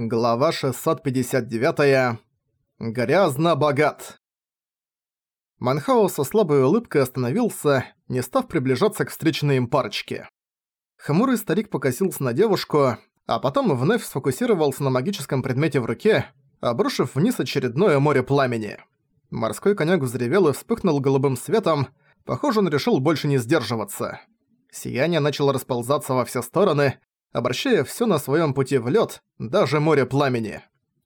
Глава 659. Грязно богат. Манхао со слабой улыбкой остановился, не став приближаться к встречной им парочке. Хмурый старик покосился на девушку, а потом вновь сфокусировался на магическом предмете в руке, обрушив вниз очередное море пламени. Морской конек взревел и вспыхнул голубым светом, похоже, он решил больше не сдерживаться. Сияние начало расползаться во все стороны, обращая все на своем пути в лед, даже море пламени.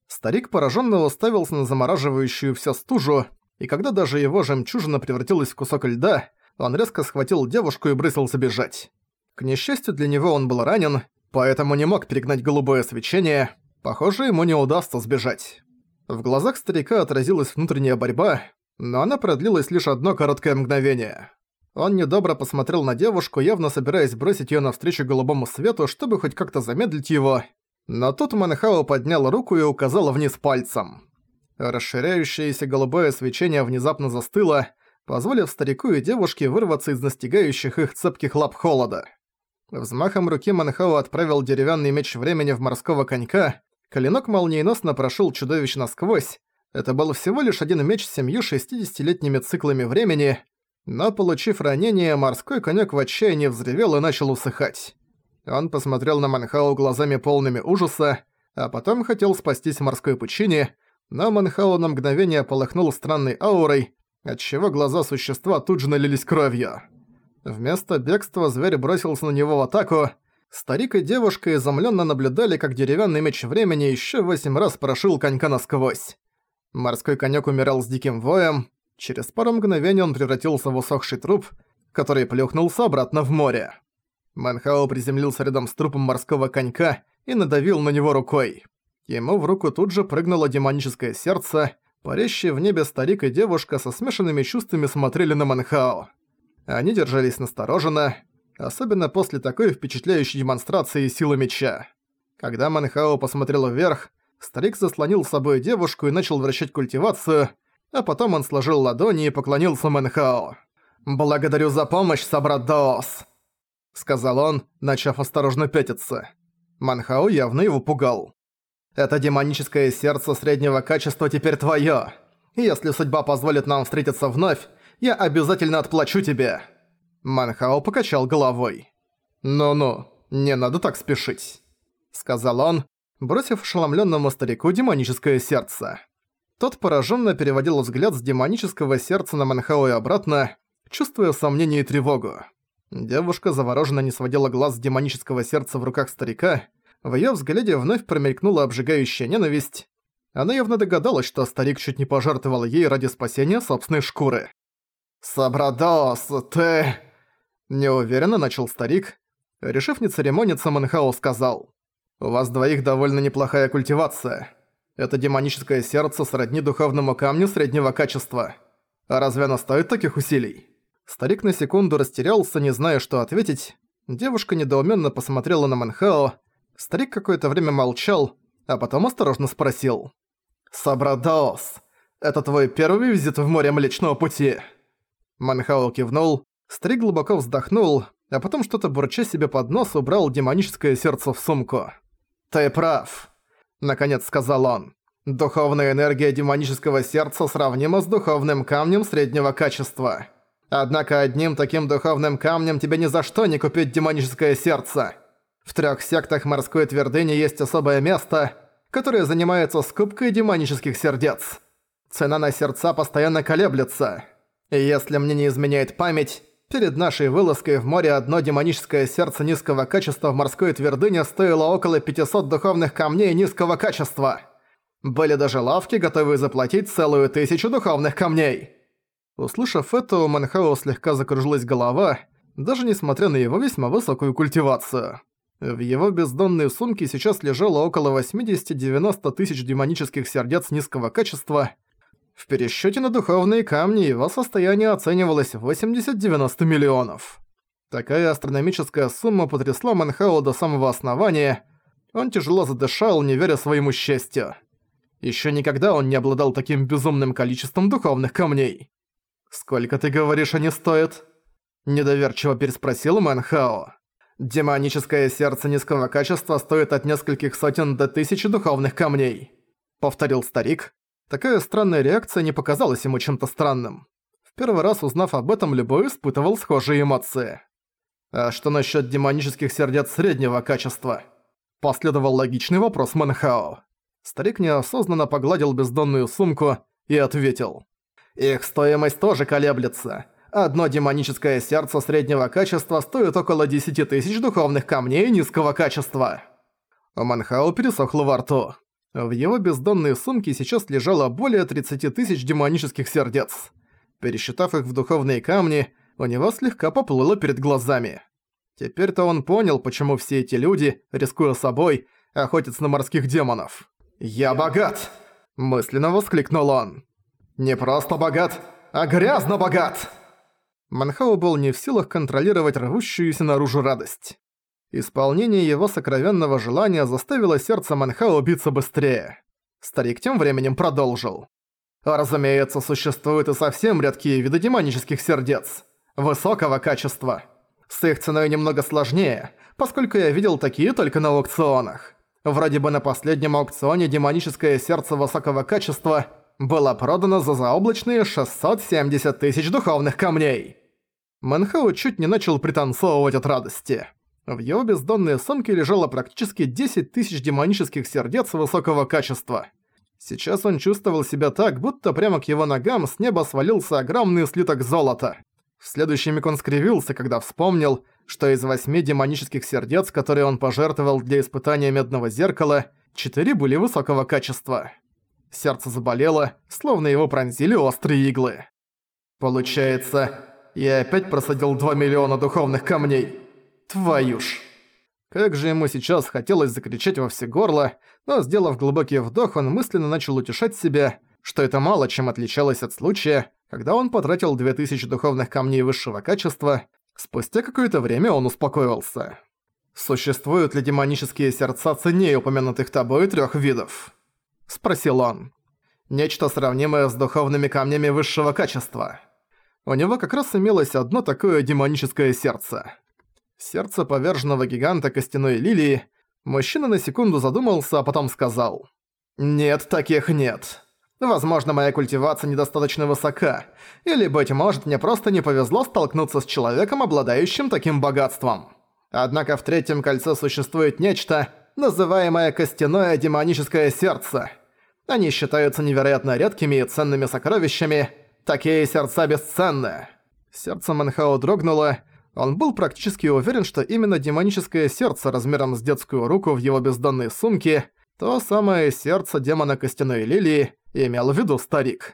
Старик пораженно уставился на замораживающую все стужу, и когда даже его жемчужина превратилась в кусок льда, он резко схватил девушку и бросился бежать. К несчастью для него он был ранен, поэтому не мог перегнать голубое свечение. Похоже, ему не удастся сбежать. В глазах старика отразилась внутренняя борьба, но она продлилась лишь одно короткое мгновение. Он недобро посмотрел на девушку, явно собираясь бросить её навстречу голубому свету, чтобы хоть как-то замедлить его. Но тут Манхао поднял руку и указал вниз пальцем. Расширяющееся голубое свечение внезапно застыло, позволив старику и девушке вырваться из настигающих их цепких лап холода. Взмахом руки Манхао отправил деревянный меч времени в морского конька, клинок молниеносно прошел чудовище насквозь. Это был всего лишь один меч с семью 60-летними циклами времени, но, получив ранение, морской конек в отчаянии взревел и начал усыхать. Он посмотрел на Манхау глазами полными ужаса, а потом хотел спастись в морской пучине, но Манхау на мгновение полыхнул странной аурой, отчего глаза существа тут же налились кровью. Вместо бегства зверь бросился на него в атаку. Старик и девушка изумленно наблюдали, как деревянный меч времени еще восемь раз прошил конька насквозь. Морской конек умирал с диким воем, Через пару мгновений он превратился в усохший труп, который плюхнулся обратно в море. Манхао приземлился рядом с трупом морского конька и надавил на него рукой. Ему в руку тут же прыгнуло демоническое сердце, парящие в небе старик и девушка со смешанными чувствами смотрели на Манхао. Они держались настороженно, особенно после такой впечатляющей демонстрации силы меча. Когда Манхао посмотрел вверх, старик заслонил с собой девушку и начал вращать культивацию, а потом он сложил ладони и поклонился Мэнхао. «Благодарю за помощь, собрат Даос», — сказал он, начав осторожно пятиться. Манхао явно его пугал. «Это демоническое сердце среднего качества теперь твоё. И если судьба позволит нам встретиться вновь, я обязательно отплачу тебе». Манхао покачал головой. «Ну-ну, не надо так спешить», — сказал он, бросив ошеломлённому старику демоническое сердце. Тот пораженно переводил взгляд с демонического сердца на Манхао и обратно, чувствуя сомнение и тревогу. Девушка завороженно не сводила глаз с демонического сердца в руках старика, в её взгляде вновь промелькнула обжигающая ненависть. Она явно догадалась, что старик чуть не пожертвовал ей ради спасения собственной шкуры. «Сабрадос, ты...» Неуверенно начал старик. Решив не церемониться, Манхао сказал. «У вас двоих довольно неплохая культивация. Это демоническое сердце сродни духовному камню среднего качества. А разве оно стоит таких усилий? Старик на секунду растерялся, не зная, что ответить. Девушка недоуменно посмотрела на Манхао. Старик какое-то время молчал, а потом осторожно спросил. «Сабрадаос, это твой первый визит в море Млечного Пути?» Манхао кивнул, старик глубоко вздохнул, а потом что-то бурча себе под нос убрал демоническое сердце в сумку. «Ты прав. Наконец сказал он. «Духовная энергия демонического сердца сравнима с духовным камнем среднего качества. Однако одним таким духовным камнем тебе ни за что не купить демоническое сердце. В трех сектах морской твердыни есть особое место, которое занимается скупкой демонических сердец. Цена на сердца постоянно колеблется. И если мне не изменяет память, Перед нашей вылазкой в море одно демоническое сердце низкого качества в морской твердыне стоило около 500 духовных камней низкого качества. Были даже лавки, готовые заплатить целую тысячу духовных камней. Услышав это, у Манхао слегка закружилась голова, даже несмотря на его весьма высокую культивацию. В его бездонной сумке сейчас лежало около 80-90 тысяч демонических сердец низкого качества, в пересчёте на духовные камни его состояние оценивалось в 80-90 миллионов. Такая астрономическая сумма потрясла Манхао до самого основания. Он тяжело задышал, не веря своему счастью. Ещё никогда он не обладал таким безумным количеством духовных камней. «Сколько, ты говоришь, они стоят?» Недоверчиво переспросил Манхао. «Демоническое сердце низкого качества стоит от нескольких сотен до тысячи духовных камней», — повторил старик. Такая странная реакция не показалась ему чем-то странным. В первый раз узнав об этом, любой испытывал схожие эмоции. «А что насчет демонических сердец среднего качества?» Последовал логичный вопрос Манхао. Старик неосознанно погладил бездонную сумку и ответил. «Их стоимость тоже колеблется. Одно демоническое сердце среднего качества стоит около 10 тысяч духовных камней низкого качества». У Манхао пересохло во рту. В его бездонной сумке сейчас лежало более 30 тысяч демонических сердец. Пересчитав их в духовные камни, у него слегка поплыло перед глазами. Теперь-то он понял, почему все эти люди, рискуя собой, охотятся на морских демонов. «Я богат!» – мысленно воскликнул он. «Не просто богат, а грязно богат!» Манхау был не в силах контролировать рвущуюся наружу радость. Исполнение его сокровенного желания заставило сердце Манхао биться быстрее. Старик тем временем продолжил. Разумеется, существуют и совсем редкие виды демонических сердец. Высокого качества. С их ценой немного сложнее, поскольку я видел такие только на аукционах. Вроде бы на последнем аукционе демоническое сердце высокого качества было продано за заоблачные 670 тысяч духовных камней. Манхау чуть не начал пританцовывать от радости. В его бездонной сумке лежало практически 10 тысяч демонических сердец высокого качества. Сейчас он чувствовал себя так, будто прямо к его ногам с неба свалился огромный слиток золота. В следующий миг он скривился, когда вспомнил, что из восьми демонических сердец, которые он пожертвовал для испытания медного зеркала, четыре были высокого качества. Сердце заболело, словно его пронзили острые иглы. Получается, я опять просадил 2 миллиона духовных камней. Твою ж. Как же ему сейчас хотелось закричать во все горло, но, сделав глубокий вдох, он мысленно начал утешать себя, что это мало чем отличалось от случая, когда он потратил 2000 духовных камней высшего качества, спустя какое-то время он успокоился. «Существуют ли демонические сердца ценнее упомянутых тобой трех видов?» – спросил он. «Нечто сравнимое с духовными камнями высшего качества». У него как раз имелось одно такое демоническое сердце. Сердце поверженного гиганта костяной лилии. Мужчина на секунду задумался, а потом сказал. «Нет, таких нет. Возможно, моя культивация недостаточно высока. Или, быть может, мне просто не повезло столкнуться с человеком, обладающим таким богатством. Однако в третьем кольце существует нечто, называемое костяное демоническое сердце. Они считаются невероятно редкими и ценными сокровищами. Такие сердца бесценны». Сердце Манхао дрогнуло, он был практически уверен, что именно демоническое сердце размером с детскую руку в его бездонной сумке, то самое сердце демона Костяной Лилии, имел в виду старик.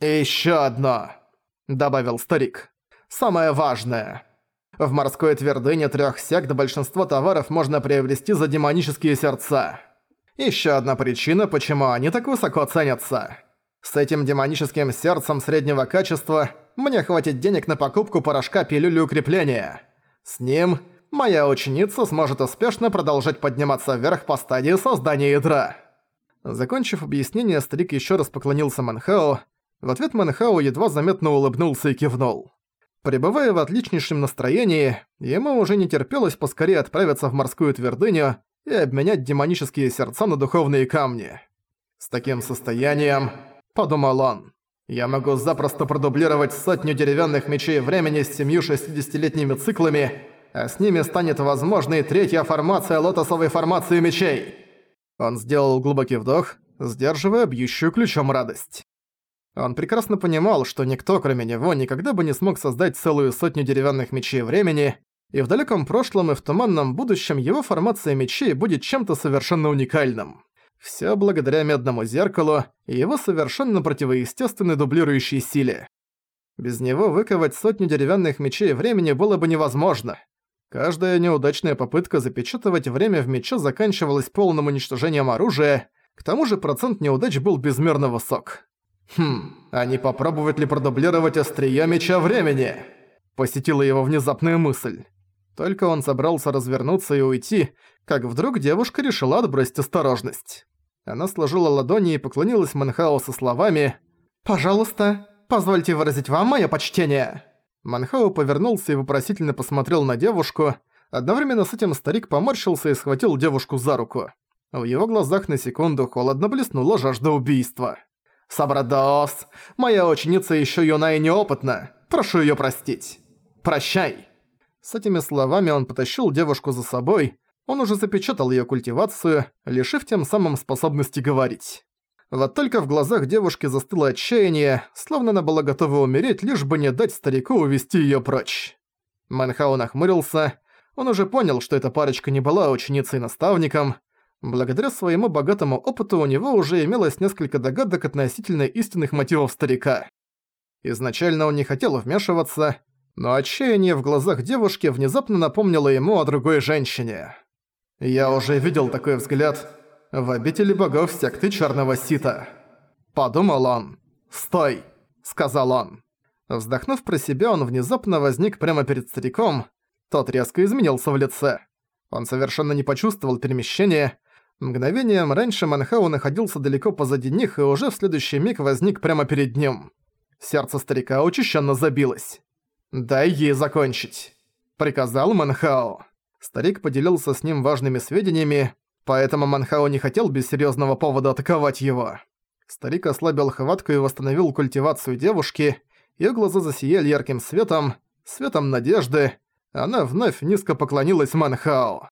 «И ещё одно», — добавил старик. «Самое важное. В морской твердыне трёх сект большинство товаров можно приобрести за демонические сердца. Ещё одна причина, почему они так высоко ценятся». С этим демоническим сердцем среднего качества мне хватит денег на покупку порошка пилюли укрепления. С ним моя ученица сможет успешно продолжать подниматься вверх по стадии создания ядра». Закончив объяснение, старик еще раз поклонился Манхао. В ответ Манхао едва заметно улыбнулся и кивнул. Пребывая в отличнейшем настроении, ему уже не терпелось поскорее отправиться в морскую твердыню и обменять демонические сердца на духовные камни. С таким состоянием подумал он. «Я могу запросто продублировать сотню деревянных мечей времени с семью 60-летними циклами, а с ними станет возможной третья формация лотосовой формации мечей». Он сделал глубокий вдох, сдерживая бьющую ключом радость. Он прекрасно понимал, что никто, кроме него, никогда бы не смог создать целую сотню деревянных мечей времени, и в далеком прошлом и в туманном будущем его формация мечей будет чем-то совершенно уникальным. Всё благодаря медному зеркалу и его совершенно противоестественной дублирующей силе. Без него выковать сотню деревянных мечей времени было бы невозможно. Каждая неудачная попытка запечатывать время в мече заканчивалась полным уничтожением оружия, к тому же процент неудач был безмерно высок. «Хм, а не попробовать ли продублировать острие меча времени?» Посетила его внезапная мысль. Только он собрался развернуться и уйти, как вдруг девушка решила отбросить осторожность. Она сложила ладони и поклонилась Манхао со словами «Пожалуйста, позвольте выразить вам моё почтение». Манхао повернулся и вопросительно посмотрел на девушку, Одновременно с этим старик поморщился и схватил девушку за руку. В его глазах на секунду холодно блеснула жажда убийства. «Сабрадос! Моя ученица еще юна и неопытна. Прошу ее простить. Прощай!» С этими словами он потащил девушку за собой. Он уже запечатал ее культивацию, лишив тем самым способности говорить. Вот только в глазах девушки застыло отчаяние, словно она была готова умереть, лишь бы не дать старику увести её прочь. Манхау нахмурился. Он уже понял, что эта парочка не была ученицей-наставником. Благодаря своему богатому опыту у него уже имелось несколько догадок относительно истинных мотивов старика. Изначально он не хотел вмешиваться, но отчаяние в глазах девушки внезапно напомнило ему о другой женщине. «Я уже видел такой взгляд в обители богов секты Черного Сита». Подумал он. «Стой!» — сказал он. Вздохнув про себя, он внезапно возник прямо перед стариком. Тот резко изменился в лице. Он совершенно не почувствовал перемещения. Мгновением раньше Манхау находился далеко позади них и уже в следующий миг возник прямо перед ним. Сердце старика учащенно забилось. «Дай ей закончить», — приказал Манхао. Старик поделился с ним важными сведениями, поэтому Манхао не хотел без серьезного повода атаковать его. Старик ослабил хватку и восстановил культивацию девушки, Её глаза засияли ярким светом, светом надежды. Она вновь низко поклонилась Манхао.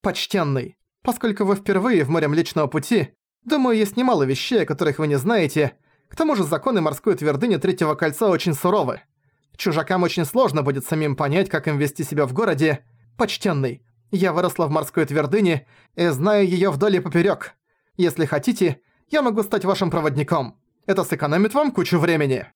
«Почтенный, поскольку вы впервые в море Млечного Пути, думаю, есть немало вещей, о которых вы не знаете. К тому же законы морской твердыни Третьего Кольца очень суровы. Чужакам очень сложно будет самим понять, как им вести себя в городе. Почтенный, я выросла в морской твердыне и знаю её вдоль и поперёк. Если хотите, я могу стать вашим проводником. Это сэкономит вам кучу времени».